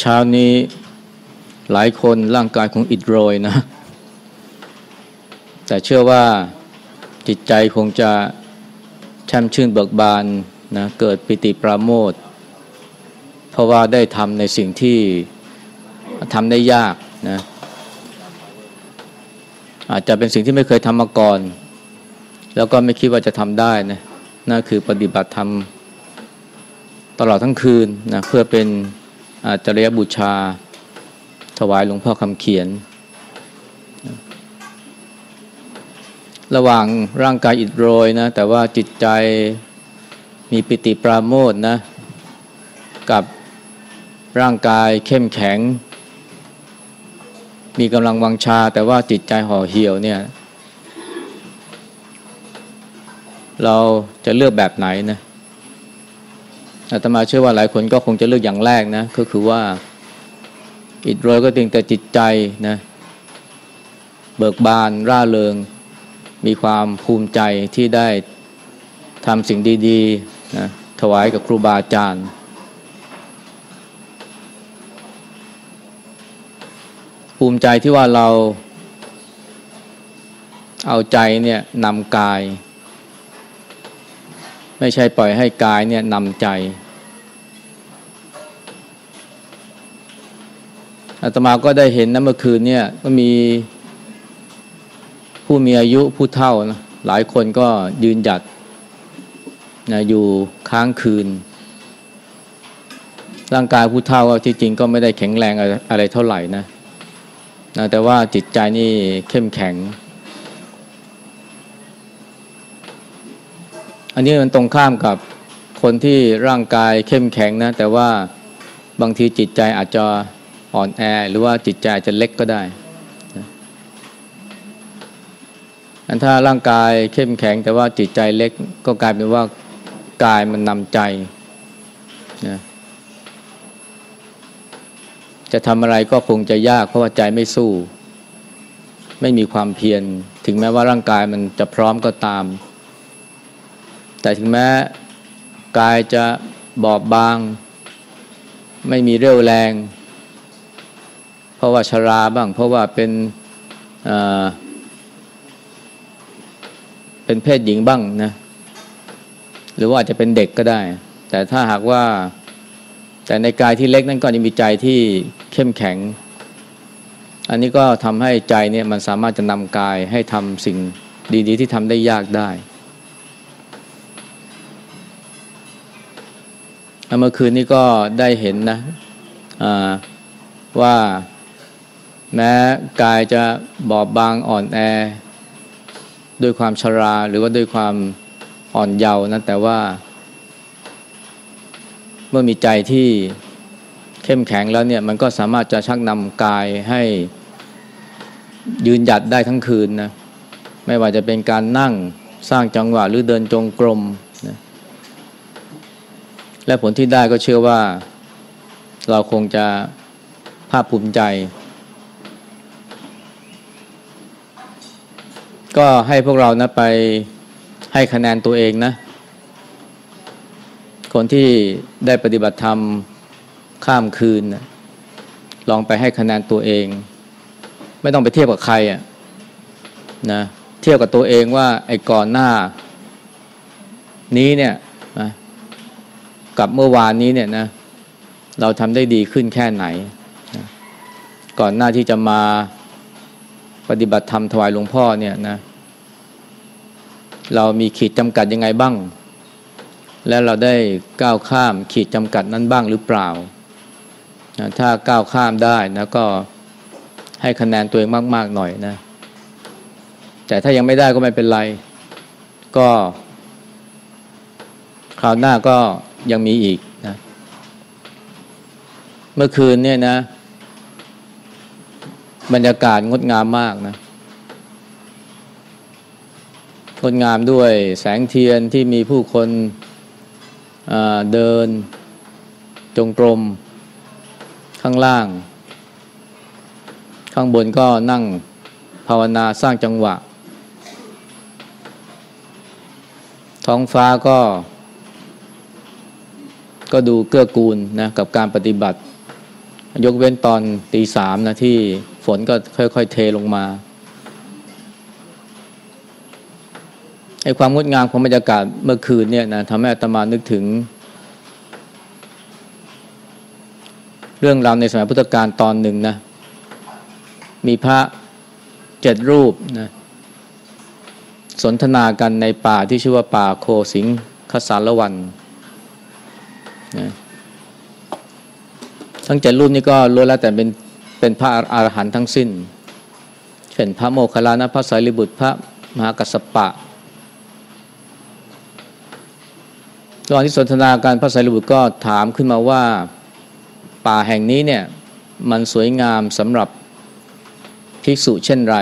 เช้านี้หลายคนร่างกายคงอิดโรยนะ แต่เชื่อว่าจิตใจคงจะแช่มชื่นเบิกบานนะเกิดปิติปราโมทเพราะว่าได้ทำในสิ่งที่ทำได้ยากนะอาจจะเป็นสิ่งที่ไม่เคยทำมาก่อน แล้วก็ไม่คิดว่าจะทำได้นะนั่นคือปฏิบัติธรรมตลอดทั้งคืนนะเพื่อเป็น อาจริยบูชาถวายหลวงพ่อคำเขียน ระหว่างร่างกายอิดโรยนะ แต่ว่าจิตใจมีปิติปราโมทนะ กับร่างกายเข้มแข็ง มีกำลังวังชา แต่ว่าจิตใจห่อเหี่ยวเนี่ย เราจะเลือกแบบไหนนะ อาตมาเชื่อว่าหลายคนก็คงจะเลือกอย่างแรกนะก็คือว่าอิดโรยก็จริงแต่จิตใจนะเบิกบานร่าเริง มีความภูมิใจที่ได้ทำสิ่งดีๆนะถวายกับครูบาอาจารย์ ภูมิใจที่ว่าเราเอาใจเนี่ยนำกาย ไม่ใช่ปล่อยให้กายเนี่ยนำใจอาตมาก็ได้เห็นนะเมื่อคืนเนี่ยก็มีผู้มีอายุผู้เฒ่านะหลายคนก็ยืนหยัดนะอยู่ค้างคืน ร่างกายผู้เฒ่าที่จริงก็ไม่ได้แข็งแรงอะไรเท่าไหร่นะนะแต่ว่าจิตใจนี่เข้มแข็ง อันนี้มันตรงข้ามกับคนที่ร่างกายเข้มแข็งนะ แต่ว่าบางทีจิตใจอาจจะอ่อนแอ หรือว่าจิตใจจะเล็กก็ได้อันถ้าร่างกายเข้มแข็ง แต่ว่าจิตใจเล็กก็กลายเป็นว่ากายมันนำใจนะจะทำอะไรก็คงจะยากเพราะว่าใจไม่สู้ ไม่มีความเพียรถึงแม้ว่าร่างกายมันจะพร้อมก็ตาม แต่ถึงแม้กายจะบอบบาง ไม่มีเรี่ยวแรง เพราะว่าชราบ้าง เพราะว่าเป็นเป็นเพศหญิงบ้างนะหรือว่าอาจจะเป็นเด็กก็ได้ แต่ถ้าหากว่าแต่ในกายที่เล็กนั้นก็ยังมีใจที่เข้มแข็ง อันนี้ก็ทำให้ใจเนี่ยมันสามารถจะนำกายให้ทำสิ่งดี ๆ ที่ทำได้ยากได้ เมื่อคืนนี้ก็ได้เห็นนะว่าแม้กายจะบอบบางอ่อนแอ ด้วยความชราหรือว่าด้วยความอ่อนเยาว์นะแต่ว่า เมื่อมีใจที่เข้มแข็งแล้วเนี่ยมันก็สามารถจะชักนำกายให้ยืนหยัดได้ทั้งคืนนะไม่ว่าจะเป็นการนั่งสร้างจังหวะหรือเดินจงกรม และผลที่ได้ก็เชื่อว่า เราคงจะภาคภูมิใจ ก็ให้พวกเรานะไปให้คะแนนตัวเองนะ คนที่ได้ปฏิบัติธรรมข้ามคืนนะลองไปให้คะแนนตัวเอง ไม่ต้องไปเทียบกับใครอะนะเทียบกับตัวเองว่าไอ้ก่อนหน้า นี้เนี่ย กับเมื่อวานนี้เนี่ยนะเราทำได้ดีขึ้นแค่ไหนนะก่อนหน้าที่จะมาปฏิบัติธรรมถวายหลวงพ่อเนี่ยนะ เรามีขีดจำกัดยังไงบ้าง และเราได้ก้าวข้ามขีดจำกัดนั้นบ้างหรือเปล่านะถ้าก้าวข้ามได้นะก็ให้คะแนนตัวเองมาก ๆ หน่อยนะ แต่ถ้ายังไม่ได้ก็ไม่เป็นไร ก็ คราวหน้าก็ ยังมีอีกนะเมื่อคืนเนี่ยนะ บรรยากาศงดงามมากนะงดงามด้วยแสงเทียนที่มีผู้คนเดินจงกรม ข้างล่าง ข้างบนก็นั่งภาวนาสร้างจังหวะ ท้องฟ้าก็ ก็ดูเกื้อกูลนะกับการปฏิบัติ ยกเว้นตอนตีสามนะที่ฝนก็ค่อยๆเทลงมาไอ้ความงดงามของบรรยากาศเมื่อคืนเนี่ยนะทำให้อาตมานึกถึง เรื่องราวในสมัยพุทธกาลตอนหนึ่งนะ มีพระเจ็ดรูปนะสนทนากันในป่าที่ชื่อว่าป่าโคสิงคสารวัน นะทั้งเจ็ดรูปนี้ก็ล้วนแล้วแต่เป็นเป็นพระอรหันต์ทั้งสิ้น เช่นพระโมคคัลลานะพระสารีบุตรพระมหากัสสปะระหว่างที่สนทนาการพระสารีบุตรก็ถามขึ้นมาว่าป่าแห่งนี้เนี่ยมันสวยงามสำหรับภิกษุเช่นไร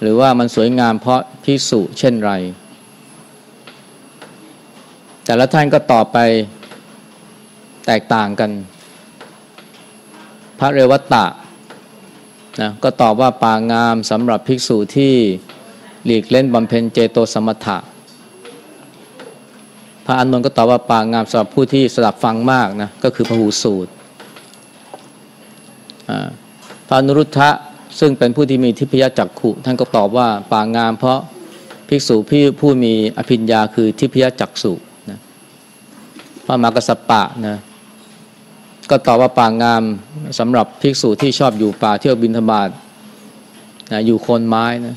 หรือว่ามันสวยงามเพราะภิกษุเช่นไร แต่ละท่านก็ตอบไป แตกต่างกัน พระเรวัตตะนะก็ตอบว่าป่างามสำหรับภิกษุที่หลีกเล่นบำเพ็ญเจโตสมถะ พระอานนท์ก็ตอบว่าป่างามสำหรับผู้ที่สดับฟังมากนะก็คือพระหูสูตรพระนุรุทธะซึ่งเป็นผู้ที่มีทิพยจักขุท่านก็ตอบว่าป่างามเพราะภิกษุพี่ผู้มีอภิญญาคือทิพยจักสุนะพระมากสปะนะ ก็ตอบว่าป่างามสำหรับภิกษุที่ชอบอยู่ป่าเที่ยวบินธบาตนะอยู่โคนไม้นะ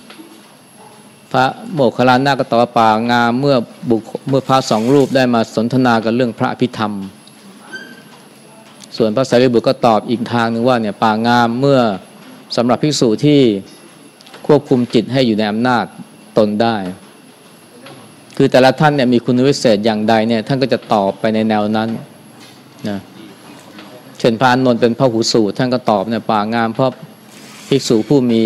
พระโมคคัลลานาก็ตอบว่าป่างามเมื่อบุคเมื่อพระสองรูปได้มาสนทนากันเรื่องพระพิธรรม ส่วนพระสารีบุตรก็ตอบอีกทางหนึ่งว่าเนี่ยป่างามเมื่อสำหรับภิกษุที่ควบคุมจิตให้อยู่ในอำนาจตนได้ คือแต่ละท่านเนี่ยมีคุณวิเศษอย่างใดเนี่ยท่านก็จะตอบไปในแนวนั้นนะ ช่นพระนนท์เป็นพระหูสูตรท่านก็ตอบเนี่ยป่างามเพราะภิกษุผู้มี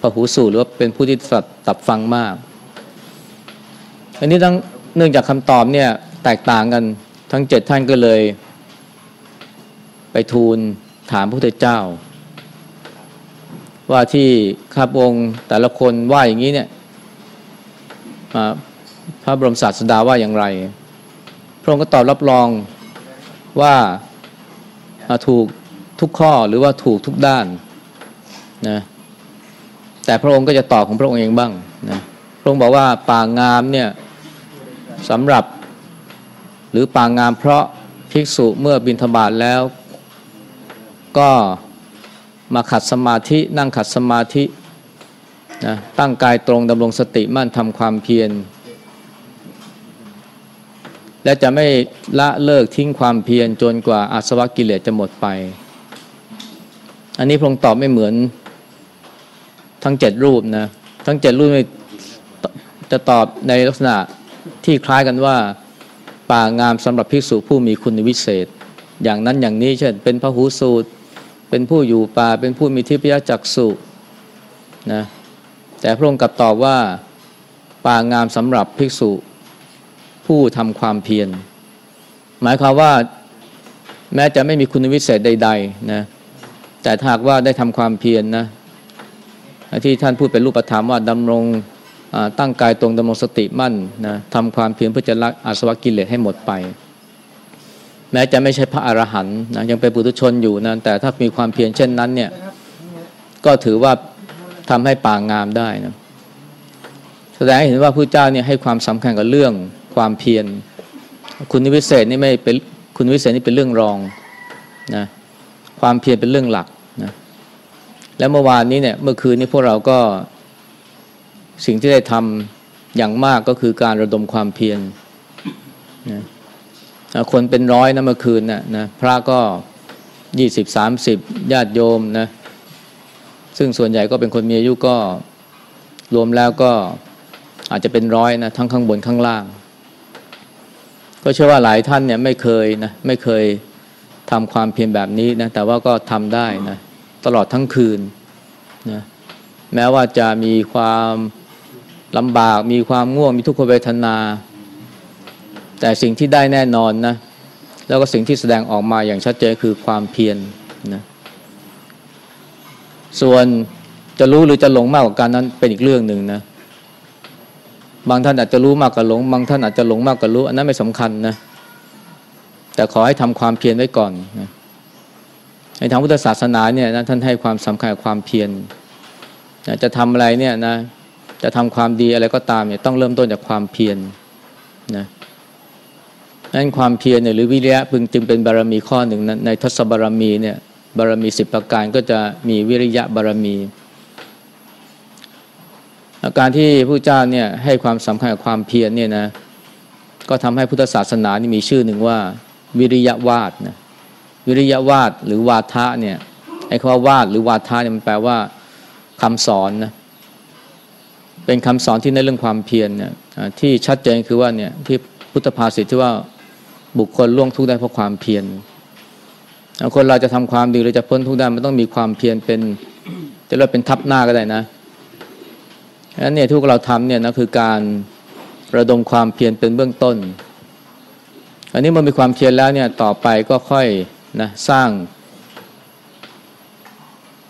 พระหูสูตรหรือว่าเป็นผู้ที่สัตตับฟังมาก อันนี้ทั้งเนื่องจากคำตอบเนี่ยแตกต่างกันทั้งเจ็ดท่านก็เลย ไปทูลถามพระพุทธเจ้า ว่าที่ข้าพองค์แต่ละคนว่าอย่างนี้เนี่ยพระบรมศาสดาว่าอย่างไร พระองค์ก็ตอบรับรองว่า ถูกทุกข้อหรือว่าถูกทุกด้านนะแต่พระองค์ก็จะตอบของพระองค์เองบ้างนะพระองค์บอกว่าป่างามเนี่ยสำหรับหรือป่างามเพราะภิกษุเมื่อบินธบาตแล้ว ก็มาขัดสมาธินั่งขัดสมาธินะตั้งกายตรงดำรงสติมั่นทำความเพียร และจะไม่ละเลิกทิ้งความเพียรจนกว่าอาสวะกิเลสจะหมดไป อันนี้พระองค์ตอบไม่เหมือนทั้งเจ็ดรูปนะ ทั้งเจ็ดรูปจะตอบในลักษณะที่คล้ายกันว่า ป่างามสำหรับภิกษุผู้มีคุณวิเศษ อย่างนั้นอย่างนี้เช่น เป็นพระหูสูตร เป็นผู้อยู่ป่า เป็นผู้มีทิพยจักสุนะแต่พระองค์กลับตอบว่าป่างามสำหรับภิกษุ ผู้ทำความเพียร หมายความว่าแม้จะไม่มีคุณวิเศษใด ๆ นะ แต่หากว่าได้ทำความเพียรนนะที่ท่านพูดเป็นรูปธรรมว่าดำรงตั้งกายตรงดำรงสติมั่นนะทำความเพียรเพื่อจะละอาสวะกิเลสให้หมดไป แม้จะไม่ใช่พระอรหันต์นะยังเป็นปุถุชนอยู่นะแต่ถ้ามีความเพียรเช่นนั้นเนี่ยก็ถือว่าทำให้ป่างงามได้นะแสดงให้เห็นว่าพระเจ้าเนี่ยให้ความสำคัญกับเรื่อง ความเพียร คุณวิเศษนี่ไม่เป็นคุณวิเศษนี่เป็นเรื่องรองนะความเพียรเป็นเรื่องหลักนะและเมื่อวานนี้เนี่ยเมื่อคืนนี้พวกเราก็สิ่งที่ได้ทำอย่างมากก็คือการระดมความเพียรนะคนเป็นร้อยนะเมื่อคืนนะนะพระก็ยี่สิบสามสิบญาติโยมนะซึ่งส่วนใหญ่ก็เป็นคนมีอายุก็รวมแล้วก็อาจจะเป็นร้อยนะทั้งข้างบนข้างล่าง ก็เชื่อว่าหลายท่านเนี่ยไม่เคยนะไม่เคยทำความเพียรแบบนี้นะแต่ว่าก็ทำได้นะตลอดทั้งคืนนะแม้ว่าจะมีความลำบาก มีความง่วงมีทุกขเวทนา แต่สิ่งที่ได้แน่นอนนะแล้วก็สิ่งที่แสดงออกมาอย่างชัดเจนคือความเพียรนนะส่วนจะรู้หรือจะหลงมากกว่ากันนั้นเป็นอีกเรื่องหนึ่งนะ บางท่านอาจจะรู้มากกว่าหลง บางท่านอาจจะหลงมากกว่ารู้ อันนั้นไม่สำคัญนะ แต่ขอให้ทำความเพียรไว้ก่อนนะทางพุทธศาสนาเนี่ยนะท่านให้ความสำคัญกับความเพียรนะจะทำอะไรเนี่ยนะ จะทำความดีอะไรก็ตามเนี่ยต้องเริ่มต้นจากความเพียรนะนั้นความเพียรเนี่ยหรือวิริยะพึงจึงเป็นบารมีข้อหนึ่งนะในทศบารมีเนี่ยบารมีสิบประการก็จะมีวิริยะบารมี อาการที่พระเจ้าเนี่ยให้ความสำคัญกับความเพียรเนี่ยนะก็ทำให้พุทธศาสนานี่มีชื่อหนึ่งว่า วิริยะวาดนะวิริยะวาดหรือวาทะเนี่ยไอ้คำว่าวาดหรือวาทะเนี่ยมันแปลว่าคำสอนนะเป็นคำสอนที่ในเรื่องความเพียรเนี่ยที่ชัดเจนคือว่าเนี่ยที่พุทธภาษิตที่ว่าบุคคลล่วงทุกข์ได้เพราะความเพียรคนเราจะทำความดีหรือจะพ้นทุกข์ได้มันต้องมีความเพียรเป็นจะเรียกเป็นทับหน้าก็ได้นะ นั้นเนี่ยทุกเราทำเนี่ยนะคือการระดมความเพียรเป็นเบื้องต้น อันนี้มันมีความเพียรแล้วเนี่ยต่อไปก็ค่อยนะสร้าง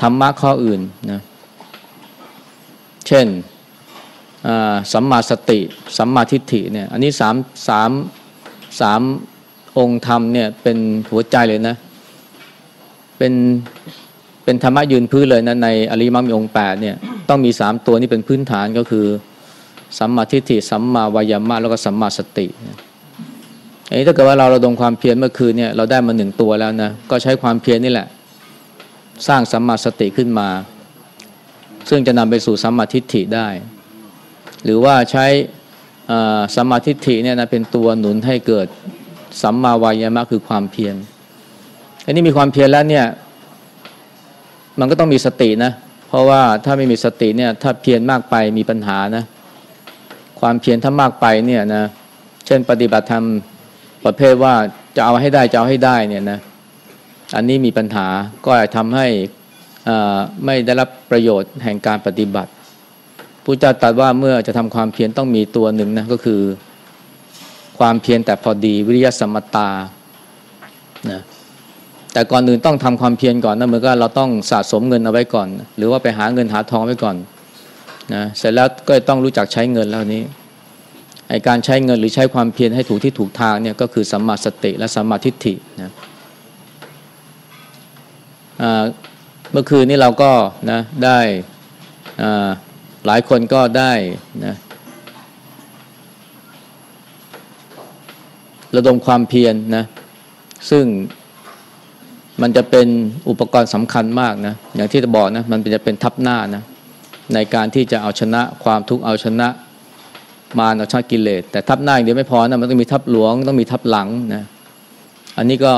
ธรรมะข้ออื่นนะเช่นสัมมาสติ สัมมาทิฏฐิเนี่ยอันนี้สามสามสามองค์ธรรมเนี่ยเป็นหัวใจเลยนะเป็นเป็นธรรมะยืนพื้นเลยนะในอริมังมีองค์แปดเนี่ย ต้องมีสามตัวนี้เป็นพื้นฐานก็คือสัมมาทิฏฐิสัมมาวายามะแล้วก็สัมมาสติอันนี้ถ้าเกิดว่าเราระดมความเพียรเมื่อคืนเนี่ยเราได้มาหนึ่งตัวแล้วนะก็ใช้ความเพียรนี่แหละ สร้างสัมมาสติขึ้นมา ซึ่งจะนำไปสู่สัมมาทิฏฐิได้ หรือว่าใช้สัมมาทิฏฐิเนี่ยนะเป็นตัวหนุนให้เกิดสัมมาวายามะคือความเพียรอันนี้มีความเพียรแล้วเนี่ยมันก็ต้องมีสตินะ ราะว่าถ้าไม่มีสติเนี่ยถ้าเพียรมากไปมีปัญหานะ ความเพียรถ้ามากไปเนี่ยนะเช่นปฏิบัติธรรมประเภทว่าจะเอาให้ได้จะเอาให้ได้เนี่ยนะอันนี้มีปัญหาก็อาจทำให้ไม่ได้รับประโยชน์แห่งการปฏิบัติพระเจ้าตรัสว่าเมื่อจะทำความเพียรต้องมีตัวหนึ่งนะก็คือความเพียรแต่พอดีวิริยสมตานะ แต่ก่อนอื่นต้องทำความเพียรก่อนนะเหมือนกับเราต้องสะสมเงินเอาไว้ก่อน หรือว่าไปหาเงินหาทองไว้ก่อนนะเสร็จแล้วก็ต้องรู้จักใช้เงินแล้วนี้ไอการใช้เงินหรือใช้ความเพียรให้ถูกที่ถูกทางเนี่ยก็คือสัมมาสติและสัมมาทิฏฐินะเมื่อคืนนี้เราก็นะได้หลายคนก็ได้นะระดมความเพียรนนะซึ่ง มันจะเป็นอุปกรณ์สำคัญมากนะอย่างที่จะบอกนะมันจะเป็นทับหน้านะในการที่จะเอาชนะความทุกข์เอาชนะมารเอาชนะกิเลสแต่ทับหน้าอย่างเดียวไม่พอนะมันต้องมีทับหลวงต้องมีทับหลังนะอันนี้ก็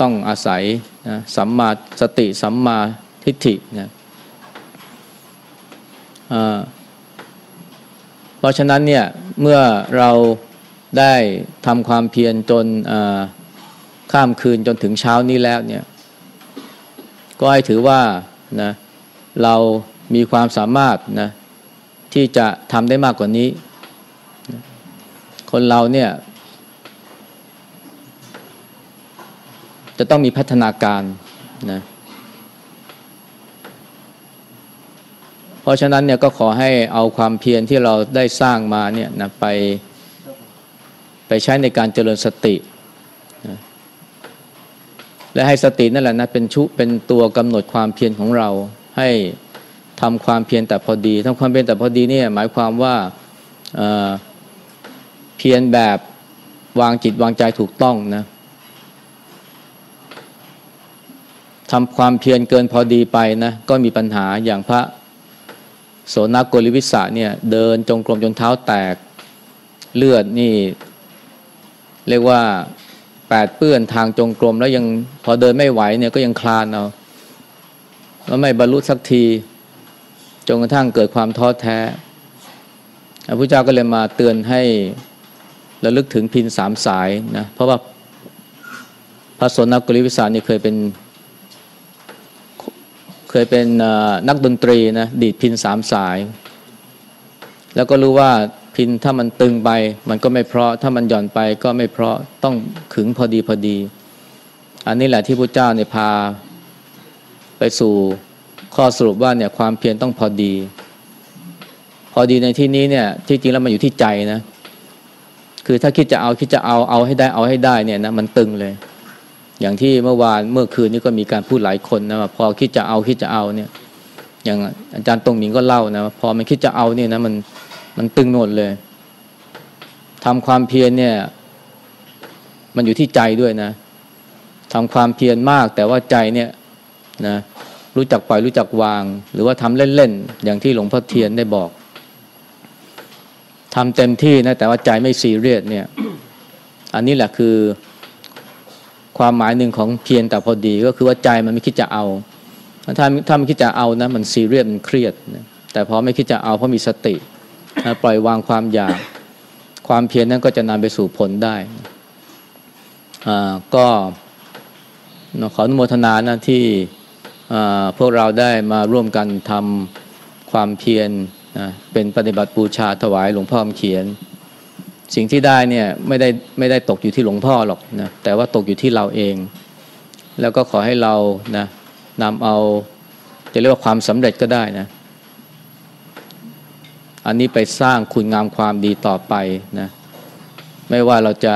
ต้องอาศัยนะสัมมาสติสัมมาทิฏฐินะเพราะฉะนั้นเนี่ยเมื่อเราได้ทำความเพียรจน ข้ามคืนจนถึงเช้านี้แล้วเนี่ย ก็ให้ถือว่านะเรามีความสามารถนะที่จะทำได้มากกว่านี้ คนเราเนี่ย จะต้องมีพัฒนาการนะเพราะฉะนั้นเนี่ยก็ขอให้เอาความเพียรที่เราได้สร้างมาเนี่ยนะไปไปใช้ในการเจริญสติ และให้สตินั่นแหละนะเป็นชุเป็นตัวกำหนดความเพียรของเรา ให้ทำความเพียรแต่พอดีทำความเพียรแต่พอดีเนี่ยหมายความว่าเเพียรแบบวางจิตวางใจถูกต้องนะทำความเพียรเกินพอดีไปนะก็มีปัญหาอย่างพระโสนโกลิวิสะเนี่ยเดินจงกรมจนเท้าแตกเลือดนี่ เรียกว่า แปดเปื้อนทางจงกรมแล้วยังพอเดินไม่ไหวเนี่ยก็ยังคลานเอาแล้วไม่บรรลุสักทีจนกระทั่งเกิดความท้อแท้พระพุทธเจ้าก็เลยมาเตือนให้ระลึกถึงพินสามสายนะเพราะว่าพระสนกุลิวิสานี่เคยเป็น เคยเป็นนักดนตรีนะดีดพินสามสาย แล้วก็รู้ว่า พินถ้ามันตึงไป มันก็ไม่เพราะ ถ้ามันหย่อนไปก็ไม่เพราะต้องขึงพอดีพอดี อันนี้แหละที่พระเจ้าเนี่ยพาไปสู่ข้อสรุปว่าเนี่ยความเพียรต้องพอดี พอดีในที่นี้เนี่ยที่จริงแล้วมันอยู่ที่ใจนะ คือถ้าคิดจะเอาคิดจะเอาเอาให้ได้เอาให้ได้เนี่ยนะมันตึงเลย อย่างที่เมื่อวานเมื่อคืนนี้ก็มีการพูดหลายคนนะว่าพอคิดจะเอาคิดจะเอาเนี่ย อย่างอาจารย์ตรงหมิงก็เล่านะพอมันคิดจะเอาเนี่ยนะมัน มันตึงหนดเลยทำความเพียรเนี่ย มันอยู่ที่ใจด้วยนะทำความเพียรมาก แต่ว่าใจเนี่ยนะรู้จักปล่อยรู้จักวาง หรือว่าทำเล่นๆอย่างที่หลวงพ่อเทียนได้บอกทำเต็มที่นะแต่ว่าใจไม่ซีเรียสเนี่ย อันนี้แหละคือความหมายหนึ่งของเพียรแต่พอดีก็คือว่าใจมันไม่คิดจะเอา ถ้าถ้ามันคิดจะเอานะมันซีเรียสมันเครียดนะแต่พอไม่คิดจะเอาเพราะมีสติ ปล่อยวางความอยาก ความเพียรนั้นก็จะนำไปสู่ผลได้อ่าก็ขออนุโมทนานะที่พวกเราได้มาร่วมกันทำความเพียรนะเป็นปฏิบัติบูชาถวายหลวงพ่อคำเขียน สิ่งที่ได้เนี่ยไม่ได้ไม่ได้ตกอยู่ที่หลวงพ่อหรอกนะแต่ว่าตกอยู่ที่เราเอง แล้วก็ขอให้เรานะนำเอาจะเรียกว่าความสำเร็จก็ได้นะ อันนี้ไปสร้างคุณงามความดีต่อไปนะไม่ว่าเราจะ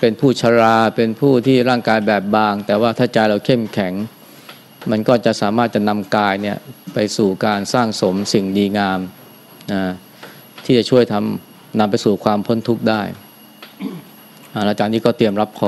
เป็นผู้ชราเป็นผู้ที่ร่างกายแบบบาง แต่ว่าถ้าใจเราเข้มแข็ง มันก็จะสามารถจะนำกายเนี่ยไปสู่การสร้างสมสิ่งดีงามนะที่จะช่วยทำนำไปสู่ความพ้นทุกข์ได้อาจารย์นี้ก็เตรียมรับพร